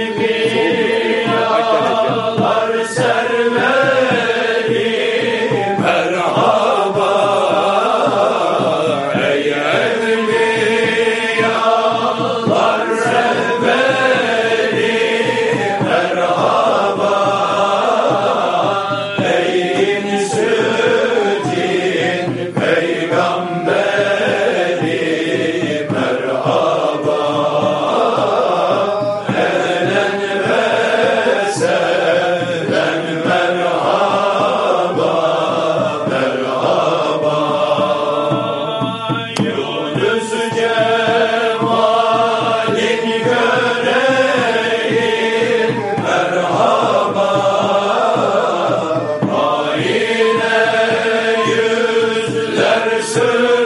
Amen. Sir.